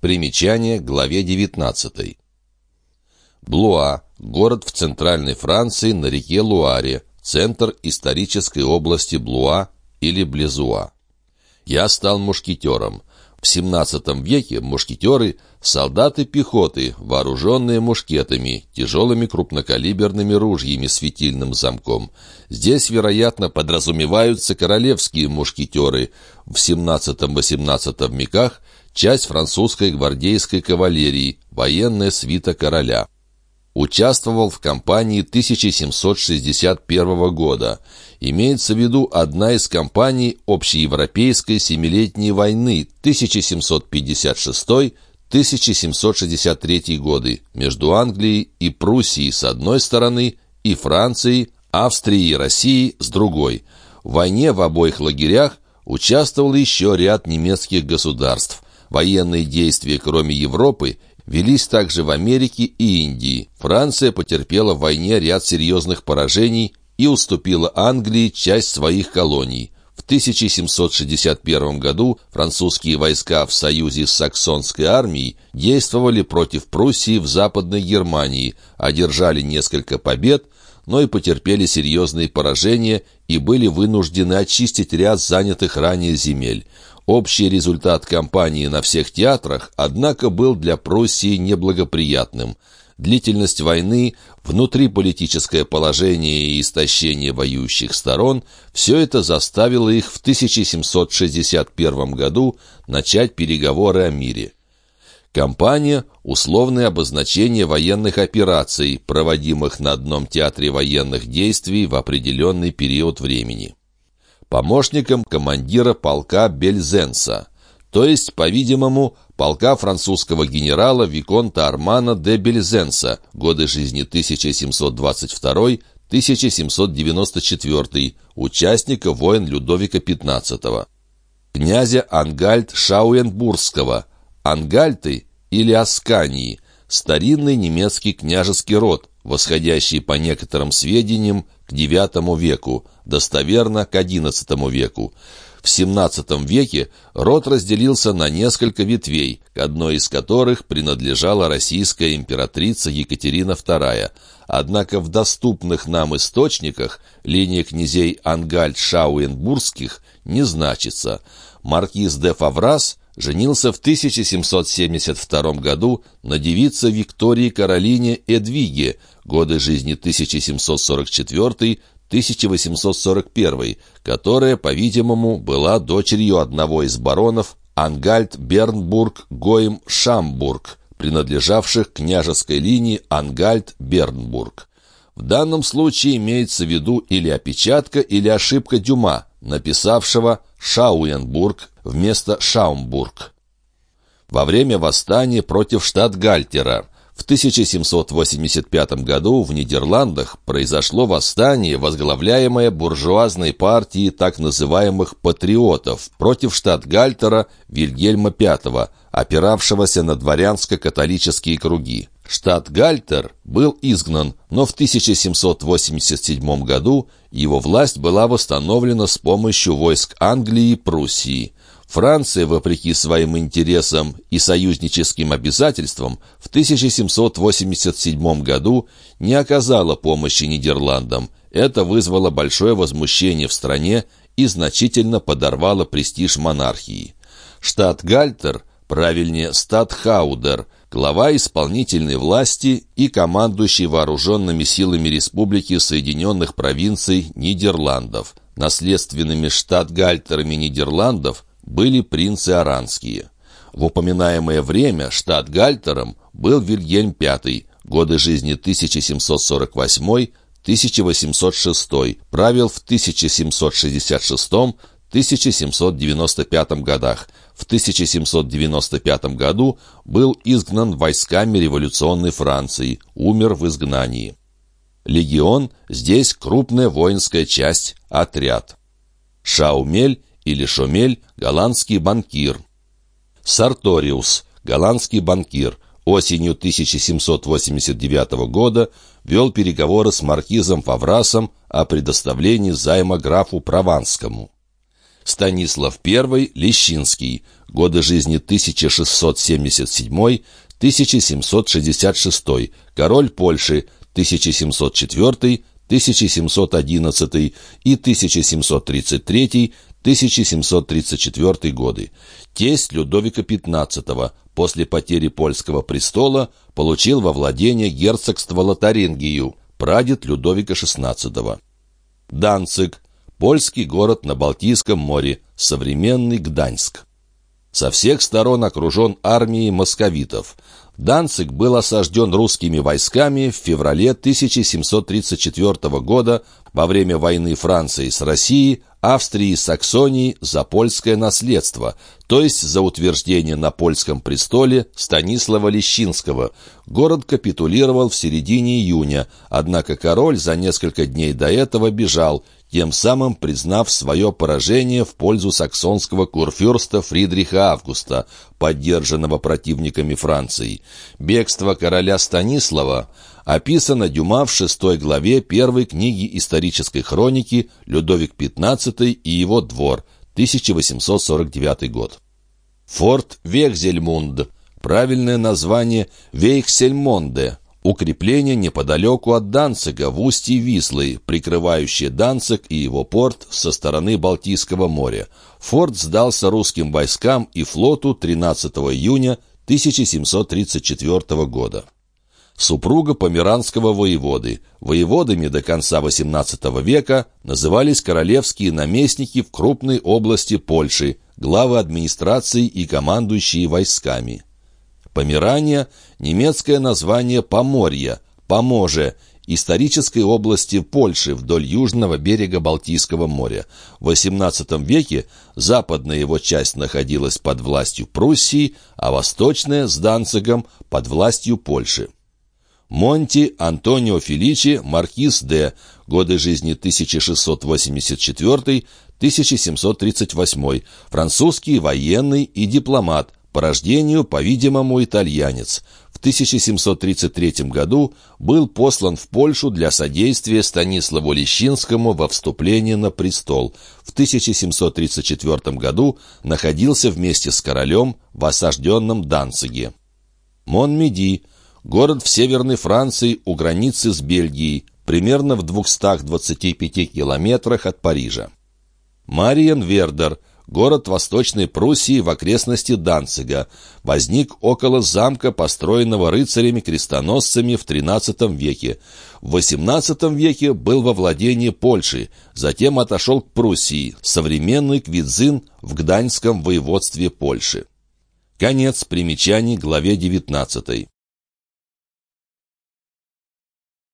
Примечание к главе 19. Блуа – город в центральной Франции на реке Луаре, центр исторической области Блуа или Блезуа. Я стал мушкетером. В XVII веке мушкетеры – солдаты пехоты, вооруженные мушкетами, тяжелыми крупнокалиберными ружьями с фитильным замком. Здесь, вероятно, подразумеваются королевские мушкетеры. В XVII-XVIII веках – часть французской гвардейской кавалерии, военная свита короля участвовал в кампании 1761 года. Имеется в виду одна из кампаний общеевропейской Семилетней войны 1756-1763 годы между Англией и Пруссией с одной стороны и Францией, Австрией и Россией с другой. В войне в обоих лагерях участвовал еще ряд немецких государств. Военные действия, кроме Европы, велись также в Америке и Индии. Франция потерпела в войне ряд серьезных поражений и уступила Англии часть своих колоний. В 1761 году французские войска в союзе с саксонской армией действовали против Пруссии в Западной Германии, одержали несколько побед, но и потерпели серьезные поражения и были вынуждены очистить ряд занятых ранее земель. Общий результат кампании на всех театрах, однако, был для Пруссии неблагоприятным. Длительность войны, внутриполитическое положение и истощение воюющих сторон – все это заставило их в 1761 году начать переговоры о мире. Кампания – условное обозначение военных операций, проводимых на одном театре военных действий в определенный период времени помощником командира полка Бельзенса, то есть, по-видимому, полка французского генерала Виконта Армана де Бельзенса, годы жизни 1722-1794, участника войн Людовика XV. Князя Ангальт Шауенбургского, Ангальты или Аскании, старинный немецкий княжеский род, восходящий по некоторым сведениям к IX веку, достоверно к XI веку. В XVII веке род разделился на несколько ветвей, к одной из которых принадлежала российская императрица Екатерина II. Однако в доступных нам источниках линия князей Ангальд-Шауенбургских не значится. Маркиз де Фаврас женился в 1772 году на девице Виктории Каролине Эдвиге, годы жизни 1744-1841, которая, по-видимому, была дочерью одного из баронов Ангальд Бернбург Гоем Шамбург, принадлежавших княжеской линии Ангальд-Бернбург. В данном случае имеется в виду или опечатка, или ошибка Дюма, написавшего Шауенбург вместо Шаумбург. Во время восстания против штат-Гальтера в 1785 году в Нидерландах произошло восстание, возглавляемое буржуазной партией так называемых «патриотов» против штат-Гальтера Вильгельма V, опиравшегося на дворянско-католические круги. Штат Гальтер был изгнан, но в 1787 году его власть была восстановлена с помощью войск Англии и Пруссии. Франция, вопреки своим интересам и союзническим обязательствам, в 1787 году не оказала помощи Нидерландам. Это вызвало большое возмущение в стране и значительно подорвало престиж монархии. Штат Гальтер, правильнее Статхаудер, глава исполнительной власти и командующий вооруженными силами Республики Соединенных Провинций Нидерландов. Наследственными штат-гальтерами Нидерландов были принцы Аранские. В упоминаемое время штат Гальтером был Вильгельм V, годы жизни 1748-1806, правил в 1766-1795 годах. В 1795 году был изгнан войсками революционной Франции, умер в изгнании. Легион – здесь крупная воинская часть, отряд. Шаумель или Шомель – голландский банкир. Сарториус – голландский банкир. Осенью 1789 года вел переговоры с маркизом Фаврасом о предоставлении займа графу Прованскому. Станислав I Лещинский, годы жизни 1677-1766, король Польши 1704-1711 и 1733-1734 годы. Тесть Людовика XV после потери польского престола получил во владение герцогство Лотарингию, прадед Людовика XVI. Данциг – польский город на Балтийском море, современный Гданьск. Со всех сторон окружен армией московитов. Данциг был осажден русскими войсками в феврале 1734 года во время войны Франции с Россией, Австрии и Саксонии за польское наследство, то есть за утверждение на польском престоле Станислава Лещинского. Город капитулировал в середине июня, однако король за несколько дней до этого бежал, тем самым признав свое поражение в пользу саксонского курфюрста Фридриха Августа, поддержанного противниками Франции. Бегство короля Станислава описано Дюма в шестой главе первой книги исторической хроники «Людовик XV и его двор», 1849 год. Форт Вехзельмунд. Правильное название Вейхсельмонде. Укрепление неподалеку от Данцига в устье Вислы, прикрывающее Данциг и его порт со стороны Балтийского моря. Форт сдался русским войскам и флоту 13 июня 1734 года супруга померанского воеводы. Воеводами до конца XVIII века назывались королевские наместники в крупной области Польши, главы администрации и командующие войсками. Померания – немецкое название Поморья, Поможе, исторической области Польши вдоль южного берега Балтийского моря. В XVIII веке западная его часть находилась под властью Пруссии, а восточная с Данцигом под властью Польши. Монти Антонио Феличи, маркиз Д. Годы жизни 1684-1738. Французский военный и дипломат. По рождению, по-видимому, итальянец. В 1733 году был послан в Польшу для содействия Станиславу Лещинскому во вступлении на престол. В 1734 году находился вместе с королем в осажденном Данциге. Монмеди – Город в северной Франции у границы с Бельгией, примерно в 225 километрах от Парижа. Мариенвердер – город Восточной Пруссии в окрестности Данцига, возник около замка, построенного рыцарями-крестоносцами в XIII веке. В XVIII веке был во владении Польши, затем отошел к Пруссии, современный Квидзин в Гданьском воеводстве Польши. Конец примечаний главе 19.